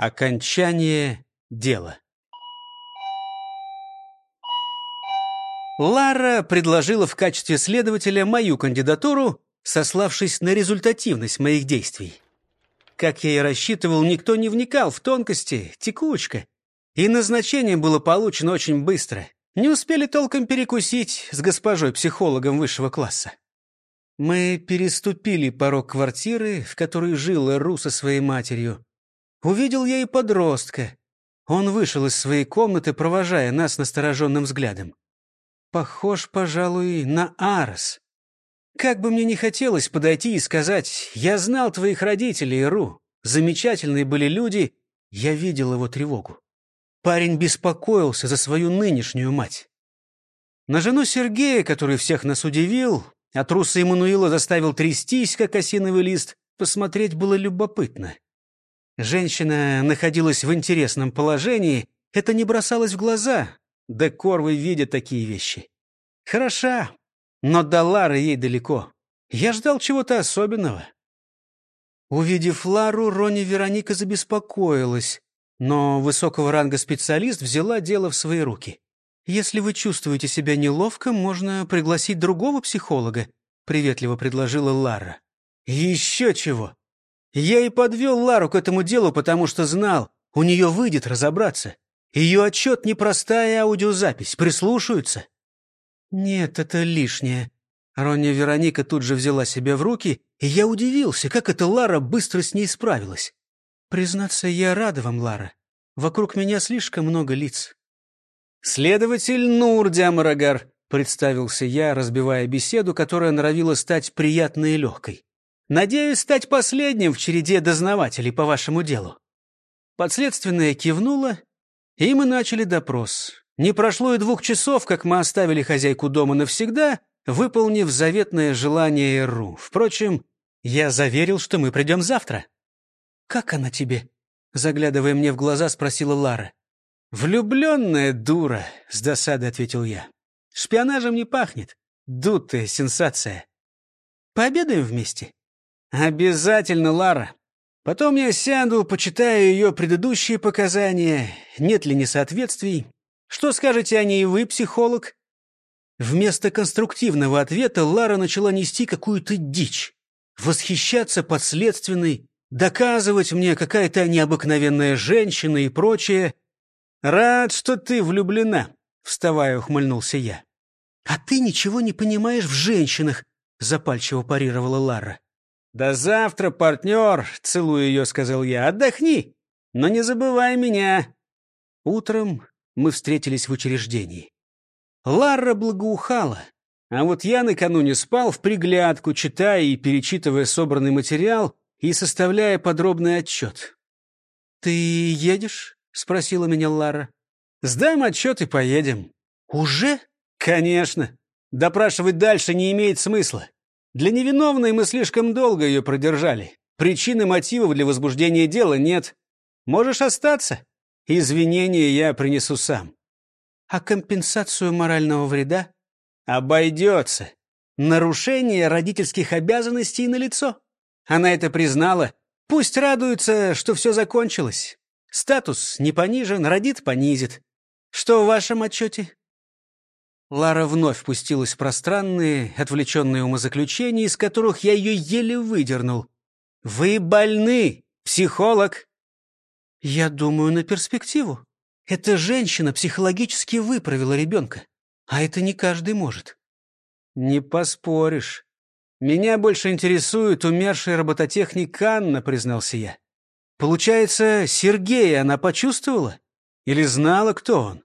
Окончание дела. Лара предложила в качестве следователя мою кандидатуру, сославшись на результативность моих действий. Как я и рассчитывал, никто не вникал в тонкости, текучка. И назначение было получено очень быстро. Не успели толком перекусить с госпожой-психологом высшего класса. Мы переступили порог квартиры, в которой жил Ру со своей матерью. Увидел я и подростка. Он вышел из своей комнаты, провожая нас настороженным взглядом. Похож, пожалуй, на Арс. Как бы мне не хотелось подойти и сказать, я знал твоих родителей, Ру. Замечательные были люди, я видел его тревогу. Парень беспокоился за свою нынешнюю мать. На жену Сергея, который всех нас удивил, а труса Эммануила заставил трястись, как осиновый лист, посмотреть было любопытно. Женщина находилась в интересном положении, это не бросалось в глаза. Да корвы видят такие вещи. Хороша, но до Лары ей далеко. Я ждал чего-то особенного. Увидев Лару, Рони Вероника забеспокоилась, но высокого ранга специалист взяла дело в свои руки. «Если вы чувствуете себя неловко, можно пригласить другого психолога», — приветливо предложила Лара. «Еще чего! Я и подвел Лару к этому делу, потому что знал, у нее выйдет разобраться. Ее отчет — непростая аудиозапись, прислушаются. Нет, это лишнее. Роння Вероника тут же взяла себя в руки, и я удивился, как эта Лара быстро с ней справилась. Признаться, я рада вам, Лара. Вокруг меня слишком много лиц. «Следователь Нур Дямарагар», — представился я, разбивая беседу, которая норовила стать приятной и легкой. Надеюсь стать последним в череде дознавателей по вашему делу». Подследственная кивнула, и мы начали допрос. Не прошло и двух часов, как мы оставили хозяйку дома навсегда, выполнив заветное желание Ру. Впрочем, я заверил, что мы придем завтра. «Как она тебе?» — заглядывая мне в глаза, спросила Лара. «Влюбленная дура», — с досадой ответил я. «Шпионажем не пахнет. Дутая сенсация. Пообедаем вместе?» «Обязательно, Лара. Потом я сяду, почитаю ее предыдущие показания, нет ли несоответствий. Что скажете о ней вы, психолог?» Вместо конструктивного ответа Лара начала нести какую-то дичь. Восхищаться подследственной, доказывать мне какая-то необыкновенная женщина и прочее. «Рад, что ты влюблена», — вставая, ухмыльнулся я. «А ты ничего не понимаешь в женщинах», — запальчиво парировала Лара. «До завтра, партнер!» — целую ее, сказал я. «Отдохни, но не забывай меня!» Утром мы встретились в учреждении. Лара благоухала, а вот я накануне спал в приглядку, читая и перечитывая собранный материал и составляя подробный отчет. «Ты едешь?» — спросила меня Лара. «Сдам отчет и поедем». «Уже?» «Конечно. Допрашивать дальше не имеет смысла. Для невиновной мы слишком долго ее продержали. Причин и мотивов для возбуждения дела нет. Можешь остаться. Извинения я принесу сам. А компенсацию морального вреда? Обойдется. Нарушение родительских обязанностей на лицо. Она это признала. Пусть радуется, что все закончилось. Статус не понижен, родит понизит. Что в вашем отчете? Лара вновь пустилась в пространные, отвлеченные умозаключения, из которых я ее еле выдернул. «Вы больны, психолог!» «Я думаю на перспективу. Эта женщина психологически выправила ребенка, а это не каждый может». «Не поспоришь. Меня больше интересует умерший робототехник Анна», — признался я. «Получается, Сергея она почувствовала? Или знала, кто он?»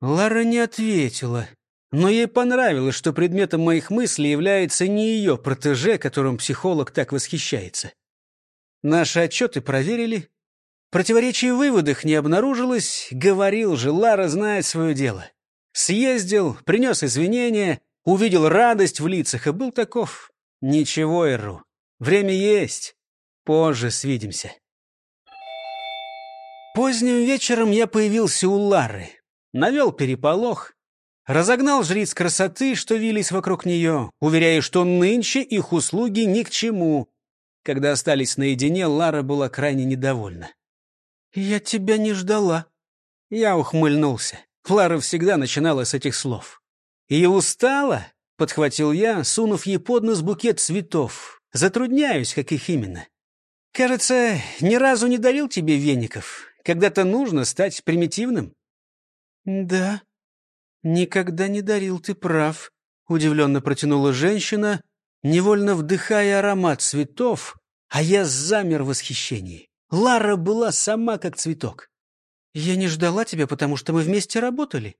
Лара не ответила. Но ей понравилось, что предметом моих мыслей является не ее протеже, которым психолог так восхищается. Наши отчеты проверили. Противоречий в выводах не обнаружилось. Говорил же, Лара знает свое дело. Съездил, принес извинения, увидел радость в лицах и был таков. Ничего, Эру, время есть. Позже свидимся. Поздним вечером я появился у Лары. Навел переполох. Разогнал жриц красоты, что вились вокруг нее, уверяя, что нынче их услуги ни к чему. Когда остались наедине, Лара была крайне недовольна. «Я тебя не ждала». Я ухмыльнулся. Клара всегда начинала с этих слов. «И устала?» — подхватил я, сунув ей под нос букет цветов. «Затрудняюсь, как их именно. Кажется, ни разу не дарил тебе веников. Когда-то нужно стать примитивным». «Да, никогда не дарил, ты прав», — удивленно протянула женщина, невольно вдыхая аромат цветов, а я замер в восхищении. Лара была сама как цветок. Я не ждала тебя, потому что мы вместе работали.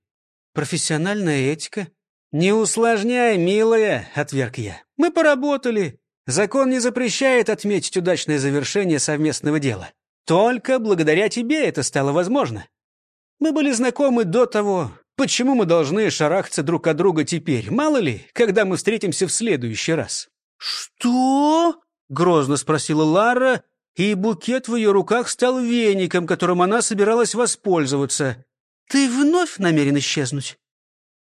Профессиональная этика. Не усложняй, милая, отверг я. Мы поработали. Закон не запрещает отметить удачное завершение совместного дела. Только благодаря тебе это стало возможно. Мы были знакомы до того. Почему мы должны шарахаться друг от друга теперь? Мало ли, когда мы встретимся в следующий раз. Что? Грозно спросила Лара, и букет в ее руках стал веником, которым она собиралась воспользоваться. «Ты вновь намерен исчезнуть?»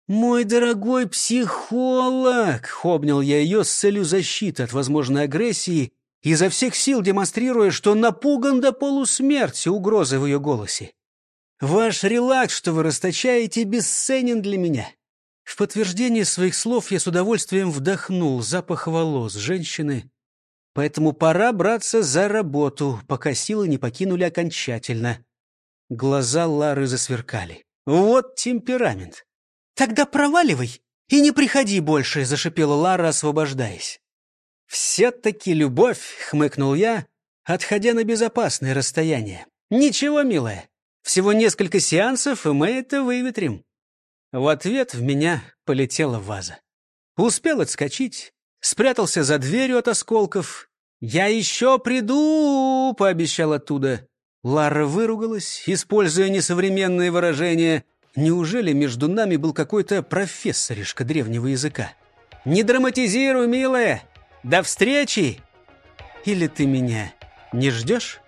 «Мой дорогой психолог!» — обнял я ее с целью защиты от возможной агрессии, изо всех сил демонстрируя, что напуган до полусмерти угрозы в ее голосе. «Ваш релакс, что вы расточаете, бесценен для меня». В подтверждение своих слов я с удовольствием вдохнул запах волос женщины, Поэтому пора браться за работу, пока силы не покинули окончательно. Глаза Лары засверкали. Вот темперамент. «Тогда проваливай и не приходи больше», — зашипела Лара, освобождаясь. «Все-таки любовь», — хмыкнул я, отходя на безопасное расстояние. «Ничего, милая, всего несколько сеансов, и мы это выветрим». В ответ в меня полетела ваза. Успел отскочить, спрятался за дверью от осколков. «Я еще приду!» — пообещал оттуда. Лара выругалась, используя несовременные выражения. Неужели между нами был какой-то профессоришка древнего языка? «Не драматизируй, милая! До встречи!» «Или ты меня не ждешь?»